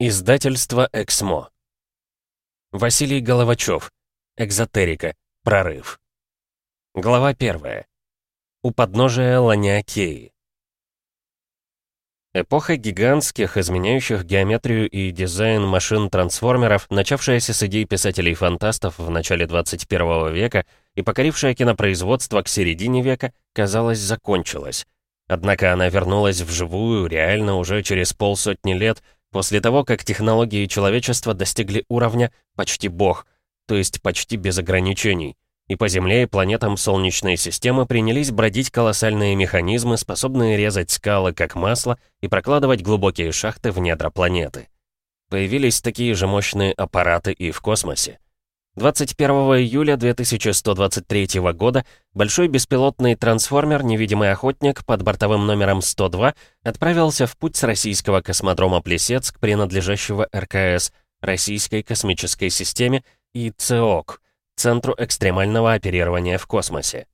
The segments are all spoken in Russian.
Издательство «Эксмо». Василий Головачев. Экзотерика. Прорыв. Глава первая. У подножия Ланиакеи. Эпоха гигантских, изменяющих геометрию и дизайн машин-трансформеров, начавшаяся с идей писателей-фантастов в начале 21 века и покорившая кинопроизводство к середине века, казалось, закончилась. Однако она вернулась вживую, реально, уже через полсотни лет — После того, как технологии человечества достигли уровня «почти бог», то есть почти без ограничений, и по Земле и планетам Солнечной системы принялись бродить колоссальные механизмы, способные резать скалы как масло и прокладывать глубокие шахты в недра планеты. Появились такие же мощные аппараты и в космосе. 21 июля 2123 года большой беспилотный трансформер «Невидимый охотник» под бортовым номером 102 отправился в путь с российского космодрома Плесецк, принадлежащего РКС, Российской космической системе, и ЦОК, Центру экстремального оперирования в космосе.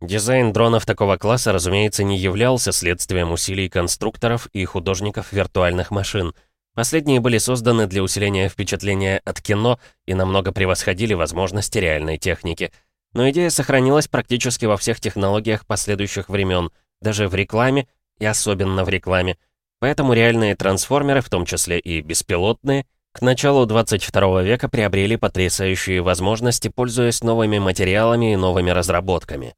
Дизайн дронов такого класса, разумеется, не являлся следствием усилий конструкторов и художников виртуальных машин — Последние были созданы для усиления впечатления от кино и намного превосходили возможности реальной техники. Но идея сохранилась практически во всех технологиях последующих времен, даже в рекламе и особенно в рекламе. Поэтому реальные трансформеры, в том числе и беспилотные, к началу 22 века приобрели потрясающие возможности, пользуясь новыми материалами и новыми разработками.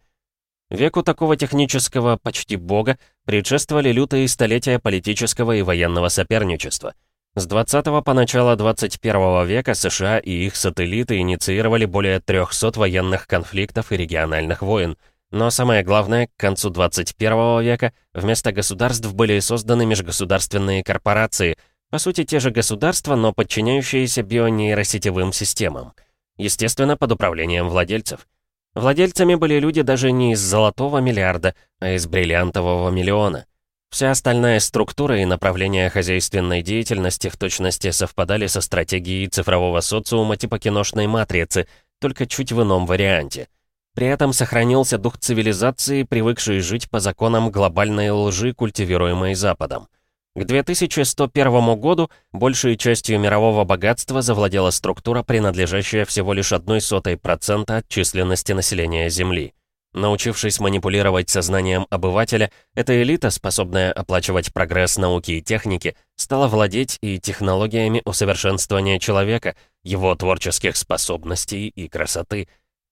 Веку такого технического почти бога предшествовали лютые столетия политического и военного соперничества – с 20 по начало 21 века США и их сателлиты инициировали более 300 военных конфликтов и региональных войн. Но самое главное, к концу 21 века вместо государств были созданы межгосударственные корпорации, по сути те же государства, но подчиняющиеся бионейросетевым системам. Естественно, под управлением владельцев. Владельцами были люди даже не из золотого миллиарда, а из бриллиантового миллиона. Вся остальная структура и направления хозяйственной деятельности в точности совпадали со стратегией цифрового социума типа киношной матрицы, только чуть в ином варианте. При этом сохранился дух цивилизации, привыкший жить по законам глобальной лжи, культивируемой Западом. К 2101 году большей частью мирового богатства завладела структура, принадлежащая всего лишь одной сотой процента от численности населения Земли. Научившись манипулировать сознанием обывателя, эта элита, способная оплачивать прогресс науки и техники, стала владеть и технологиями усовершенствования человека, его творческих способностей и красоты.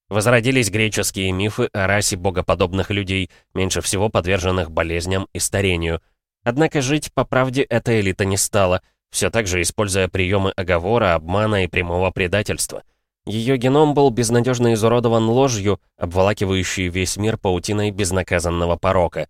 Возродились греческие мифы о расе богоподобных людей, меньше всего подверженных болезням и старению. Однако жить по правде эта элита не стала, все так же используя приемы оговора, обмана и прямого предательства – ее геном был безнадежно изуродован ложью, обволакивающей весь мир паутиной безнаказанного порока.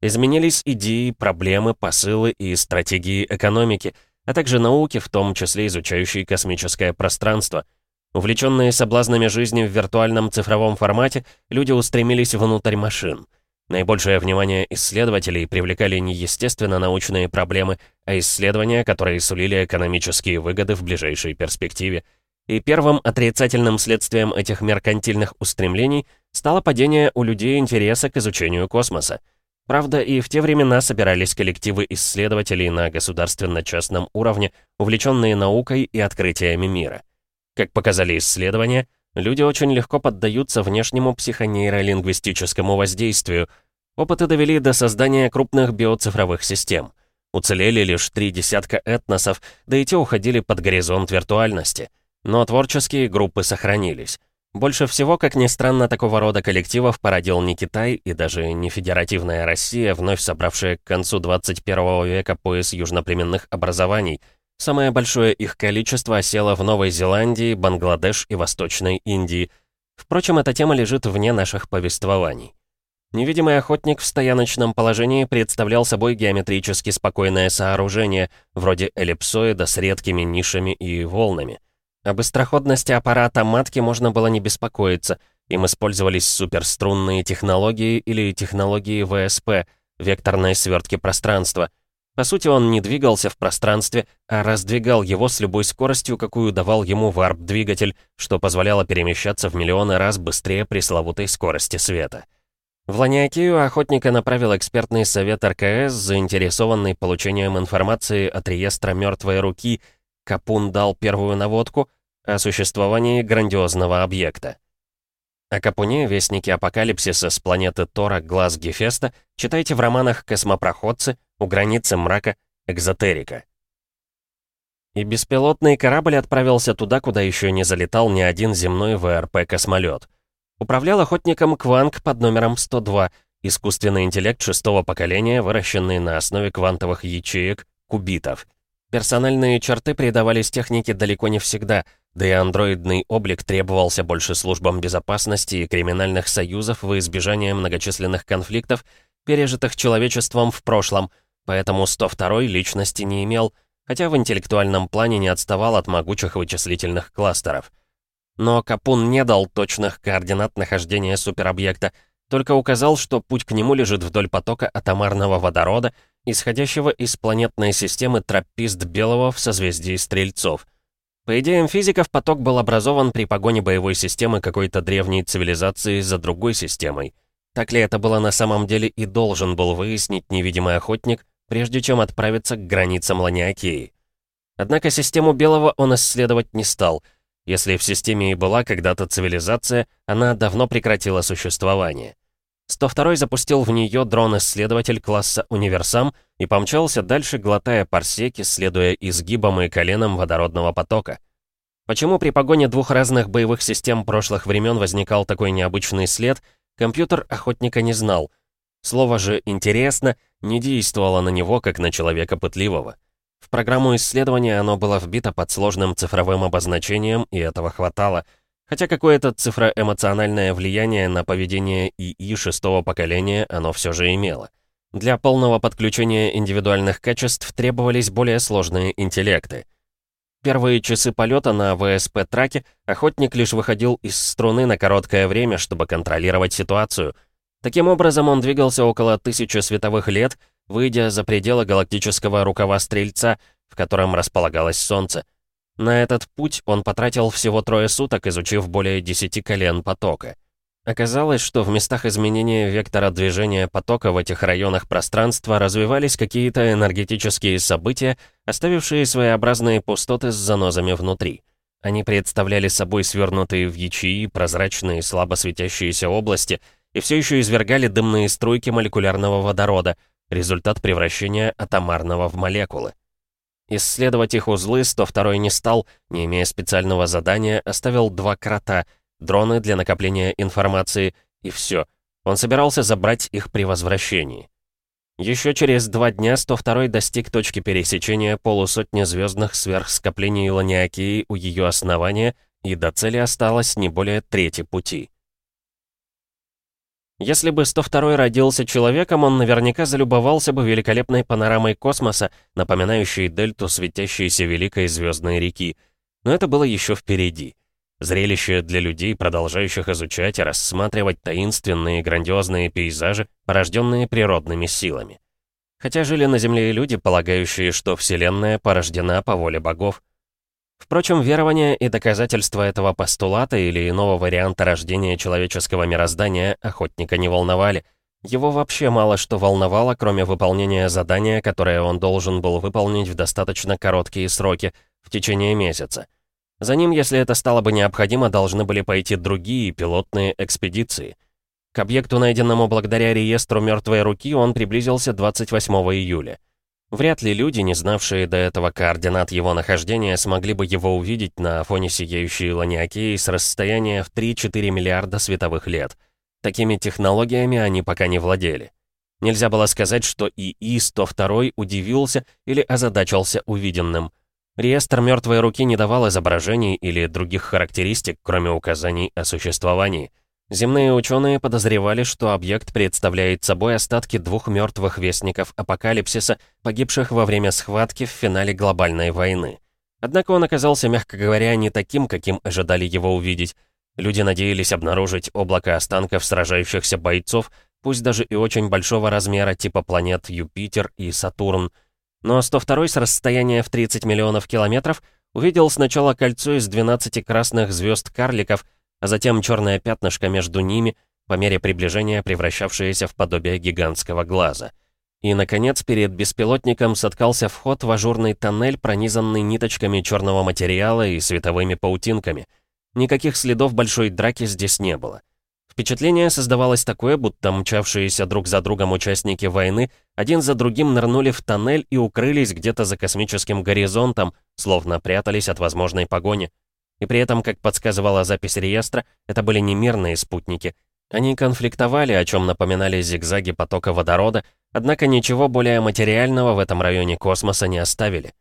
Изменились идеи, проблемы, посылы и стратегии экономики, а также науки, в том числе изучающие космическое пространство. Увлеченные соблазнами жизни в виртуальном цифровом формате, люди устремились внутрь машин. Наибольшее внимание исследователей привлекали не естественно-научные проблемы, а исследования, которые сулили экономические выгоды в ближайшей перспективе – и первым отрицательным следствием этих меркантильных устремлений стало падение у людей интереса к изучению космоса. Правда, и в те времена собирались коллективы исследователей на государственно-частном уровне, увлеченные наукой и открытиями мира. Как показали исследования, люди очень легко поддаются внешнему психонейролингвистическому воздействию. Опыты довели до создания крупных биоцифровых систем. Уцелели лишь три десятка этносов, да и те уходили под горизонт виртуальности — но творческие группы сохранились. Больше всего, как ни странно, такого рода коллективов породил не Китай и даже не Федеративная Россия, вновь собравшая к концу 21 века пояс южноплеменных образований. Самое большое их количество осело в Новой Зеландии, Бангладеш и Восточной Индии. Впрочем, эта тема лежит вне наших повествований. Невидимый охотник в стояночном положении представлял собой геометрически спокойное сооружение, вроде эллипсоида с редкими нишами и волнами. О быстроходности аппарата матки можно было не беспокоиться. Им использовались суперструнные технологии или технологии ВСП, векторной свертки пространства. По сути, он не двигался в пространстве, а раздвигал его с любой скоростью, какую давал ему варп-двигатель, что позволяло перемещаться в миллионы раз быстрее пресловутой скорости света. В Ланиакею охотника направил экспертный совет РКС, заинтересованный получением информации от реестра мертвой руки. Капун дал первую наводку о существовании грандиозного объекта. О Капуне, вестнике апокалипсиса с планеты Тора, глаз Гефеста, читайте в романах «Космопроходцы», «У границы мрака», «Экзотерика». И беспилотный корабль отправился туда, куда еще не залетал ни один земной ВРП-космолет. Управлял охотником Кванг под номером 102, искусственный интеллект шестого поколения, выращенный на основе квантовых ячеек, кубитов. Персональные черты передавались технике далеко не всегда, да и андроидный облик требовался больше службам безопасности и криминальных союзов во избежание многочисленных конфликтов, пережитых человечеством в прошлом, поэтому 102 личности не имел, хотя в интеллектуальном плане не отставал от могучих вычислительных кластеров. Но Капун не дал точных координат нахождения суперобъекта, только указал, что путь к нему лежит вдоль потока атомарного водорода, исходящего из планетной системы тропист Белого в созвездии Стрельцов. По идеям физиков, поток был образован при погоне боевой системы какой-то древней цивилизации за другой системой. Так ли это было на самом деле и должен был выяснить невидимый охотник, прежде чем отправиться к границам Ланиакеи. Однако систему Белого он исследовать не стал — если в системе и была когда-то цивилизация, она давно прекратила существование. 102 запустил в нее дрон-исследователь класса «Универсам» и помчался дальше, глотая парсеки, следуя изгибам и коленам водородного потока. Почему при погоне двух разных боевых систем прошлых времен возникал такой необычный след, компьютер охотника не знал. Слово же «интересно» не действовало на него, как на человека пытливого. В программу исследования оно было вбито под сложным цифровым обозначением, и этого хватало. Хотя какое-то цифроэмоциональное влияние на поведение ИИ шестого поколения оно все же имело. Для полного подключения индивидуальных качеств требовались более сложные интеллекты. Первые часы полета на ВСП-траке охотник лишь выходил из струны на короткое время, чтобы контролировать ситуацию. Таким образом, он двигался около тысячи световых лет, выйдя за пределы галактического рукава Стрельца, в котором располагалось Солнце. На этот путь он потратил всего трое суток, изучив более десяти колен потока. Оказалось, что в местах изменения вектора движения потока в этих районах пространства развивались какие-то энергетические события, оставившие своеобразные пустоты с занозами внутри. Они представляли собой свернутые в ячеи прозрачные слабо светящиеся области и все еще извергали дымные струйки молекулярного водорода, результат превращения атомарного в молекулы. Исследовать их узлы 102 не стал, не имея специального задания, оставил два крота, дроны для накопления информации, и все. Он собирался забрать их при возвращении. Еще через два дня 102 достиг точки пересечения полусотни звездных сверхскоплений Ланиакии у ее основания, и до цели осталось не более трети пути. Если бы 102 родился человеком, он наверняка залюбовался бы великолепной панорамой космоса, напоминающей дельту светящейся великой звездной реки. Но это было еще впереди. Зрелище для людей, продолжающих изучать и рассматривать таинственные грандиозные пейзажи, порожденные природными силами. Хотя жили на Земле и люди, полагающие, что Вселенная порождена по воле богов. Впрочем, верования и доказательства этого постулата или иного варианта рождения человеческого мироздания охотника не волновали. Его вообще мало что волновало, кроме выполнения задания, которое он должен был выполнить в достаточно короткие сроки, в течение месяца. За ним, если это стало бы необходимо, должны были пойти другие пилотные экспедиции. К объекту, найденному благодаря реестру мертвой руки, он приблизился 28 июля. Вряд ли люди, не знавшие до этого координат его нахождения, смогли бы его увидеть на фоне сияющей ланиакеи с расстояния в 3-4 миллиарда световых лет. Такими технологиями они пока не владели. Нельзя было сказать, что ИИ-102 удивился или озадачился увиденным. Реестр мертвой руки не давал изображений или других характеристик, кроме указаний о существовании. Земные ученые подозревали, что объект представляет собой остатки двух мертвых вестников апокалипсиса, погибших во время схватки в финале глобальной войны. Однако он оказался, мягко говоря, не таким, каким ожидали его увидеть. Люди надеялись обнаружить облако останков сражающихся бойцов, пусть даже и очень большого размера типа планет Юпитер и Сатурн. Но 102 с расстояния в 30 миллионов километров увидел сначала кольцо из 12 красных звезд-карликов — а затем черное пятнышко между ними, по мере приближения превращавшиеся в подобие гигантского глаза. И, наконец, перед беспилотником соткался вход в ажурный тоннель, пронизанный ниточками черного материала и световыми паутинками. Никаких следов большой драки здесь не было. Впечатление создавалось такое, будто мчавшиеся друг за другом участники войны один за другим нырнули в тоннель и укрылись где-то за космическим горизонтом, словно прятались от возможной погони. И при этом, как подсказывала запись реестра, это были не мирные спутники. Они конфликтовали, о чем напоминали зигзаги потока водорода, однако ничего более материального в этом районе космоса не оставили.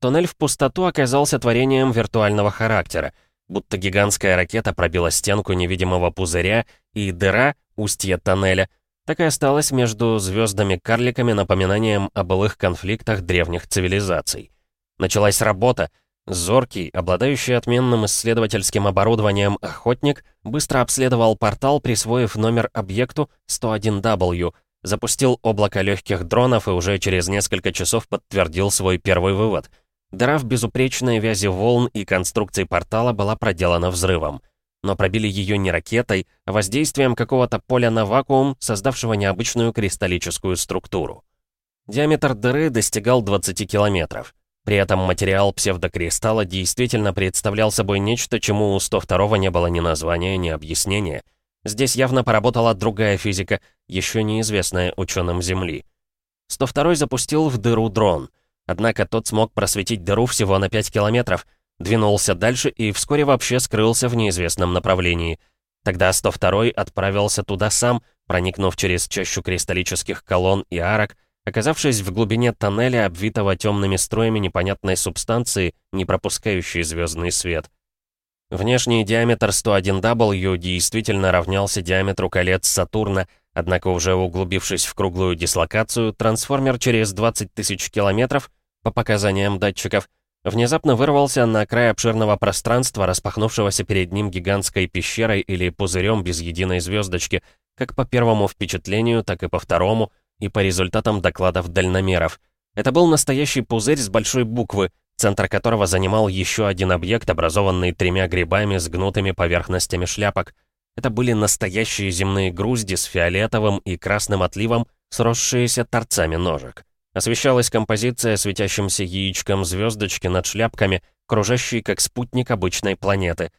Туннель в пустоту оказался творением виртуального характера — будто гигантская ракета пробила стенку невидимого пузыря, и дыра, устье тоннеля, так и осталась между звездами-карликами напоминанием о былых конфликтах древних цивилизаций. Началась работа. Зоркий, обладающий отменным исследовательским оборудованием охотник, быстро обследовал портал, присвоив номер объекту 101W, запустил облако легких дронов и уже через несколько часов подтвердил свой первый вывод — Дыра в безупречной вязи волн и конструкции портала была проделана взрывом. Но пробили ее не ракетой, а воздействием какого-то поля на вакуум, создавшего необычную кристаллическую структуру. Диаметр дыры достигал 20 километров. При этом материал псевдокристалла действительно представлял собой нечто, чему у 102 не было ни названия, ни объяснения. Здесь явно поработала другая физика, еще неизвестная ученым Земли. 102 запустил в дыру дрон — Однако тот смог просветить дыру всего на 5 километров, двинулся дальше и вскоре вообще скрылся в неизвестном направлении. Тогда 102 отправился туда сам, проникнув через чащу кристаллических колонн и арок, оказавшись в глубине тоннеля, обвитого темными строями непонятной субстанции, не пропускающей звездный свет. Внешний диаметр 101W действительно равнялся диаметру колец Сатурна, однако уже углубившись в круглую дислокацию, трансформер через 20 тысяч километров по показаниям датчиков, внезапно вырвался на край обширного пространства, распахнувшегося перед ним гигантской пещерой или пузырем без единой звездочки, как по первому впечатлению, так и по второму, и по результатам докладов дальномеров. Это был настоящий пузырь с большой буквы, центр которого занимал еще один объект, образованный тремя грибами с гнутыми поверхностями шляпок. Это были настоящие земные грузди с фиолетовым и красным отливом, сросшиеся торцами ножек. Освещалась композиция светящимся яичком звездочки над шляпками, кружащей как спутник обычной планеты.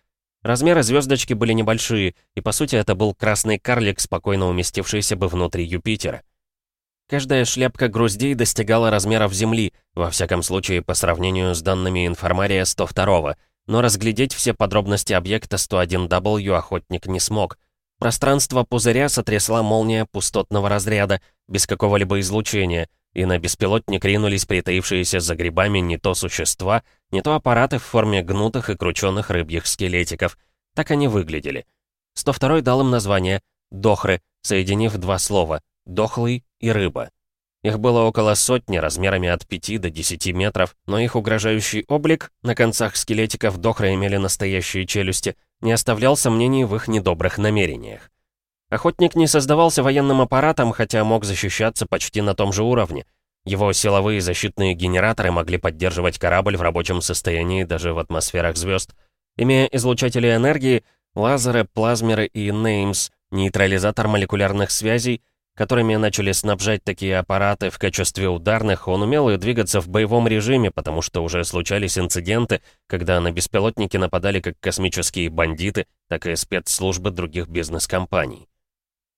Размеры звездочки были небольшие, и по сути это был красный карлик, спокойно уместившийся бы внутри Юпитера. Каждая шляпка груздей достигала размеров Земли, во всяком случае по сравнению с данными информария 102 но разглядеть все подробности объекта 101W охотник не смог. Пространство пузыря сотрясла молния пустотного разряда, без какого-либо излучения — и на беспилотник ринулись притаившиеся за грибами не то существа, не то аппараты в форме гнутых и крученных рыбьих скелетиков. Так они выглядели. 102 дал им название «дохры», соединив два слова «дохлый» и «рыба». Их было около сотни, размерами от 5 до 10 метров, но их угрожающий облик, на концах скелетиков дохры имели настоящие челюсти, не оставлял сомнений в их недобрых намерениях. Охотник не создавался военным аппаратом, хотя мог защищаться почти на том же уровне. Его силовые защитные генераторы могли поддерживать корабль в рабочем состоянии даже в атмосферах звезд. Имея излучатели энергии, лазеры, плазмеры и неймс, нейтрализатор молекулярных связей, которыми начали снабжать такие аппараты в качестве ударных, он умел и двигаться в боевом режиме, потому что уже случались инциденты, когда на беспилотники нападали как космические бандиты, так и спецслужбы других бизнес-компаний.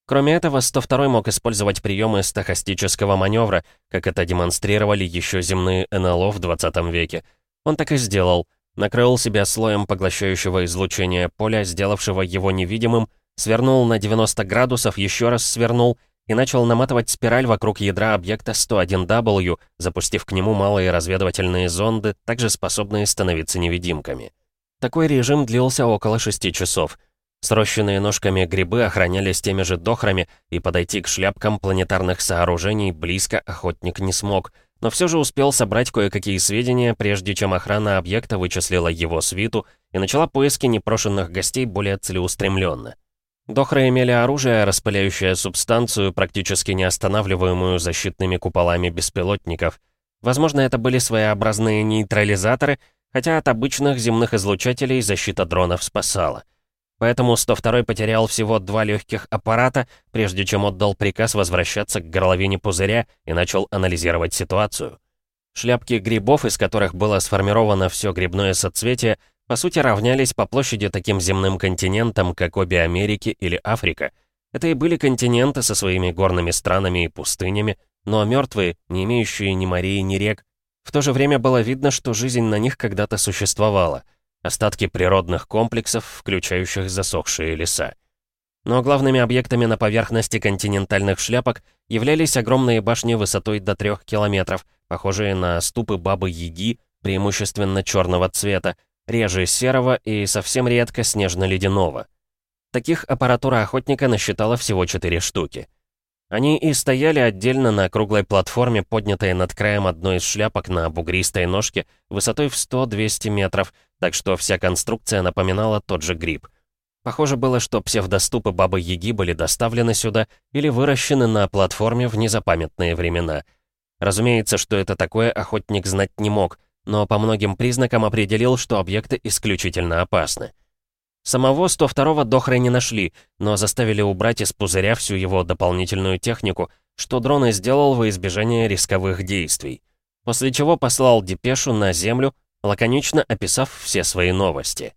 Кроме этого, 102 мог использовать приемы стахастического маневра, как это демонстрировали еще земные НЛО в 20 веке. Он так и сделал. Накрыл себя слоем поглощающего излучения поля, сделавшего его невидимым, свернул на 90 градусов, еще раз свернул и начал наматывать спираль вокруг ядра объекта 101W, запустив к нему малые разведывательные зонды, также способные становиться невидимками. Такой режим длился около 6 часов — Срощенные ножками грибы охранялись теми же дохрами, и подойти к шляпкам планетарных сооружений близко охотник не смог, но все же успел собрать кое-какие сведения, прежде чем охрана объекта вычислила его свиту и начала поиски непрошенных гостей более целеустремленно. Дохры имели оружие, распыляющее субстанцию, практически не останавливаемую защитными куполами беспилотников. Возможно, это были своеобразные нейтрализаторы, хотя от обычных земных излучателей защита дронов спасала. Поэтому 102 потерял всего два легких аппарата, прежде чем отдал приказ возвращаться к горловине пузыря и начал анализировать ситуацию. Шляпки грибов, из которых было сформировано все грибное соцветие, по сути равнялись по площади таким земным континентам, как обе Америки или Африка. Это и были континенты со своими горными странами и пустынями, но мертвые, не имеющие ни морей, ни рек. В то же время было видно, что жизнь на них когда-то существовала. Остатки природных комплексов, включающих засохшие леса. Но главными объектами на поверхности континентальных шляпок являлись огромные башни высотой до 3 километров, похожие на ступы Бабы-Яги, преимущественно черного цвета, реже серого и совсем редко снежно-ледяного. Таких аппаратура охотника насчитала всего 4 штуки. Они и стояли отдельно на круглой платформе, поднятой над краем одной из шляпок на бугристой ножке, высотой в 100-200 метров, так что вся конструкция напоминала тот же гриб. Похоже было, что псевдоступы Бабы-Яги были доставлены сюда или выращены на платформе в незапамятные времена. Разумеется, что это такое охотник знать не мог, но по многим признакам определил, что объекты исключительно опасны. Самого 102-го дохры не нашли, но заставили убрать из пузыря всю его дополнительную технику, что дрон и сделал во избежание рисковых действий. После чего послал депешу на Землю, лаконично описав все свои новости.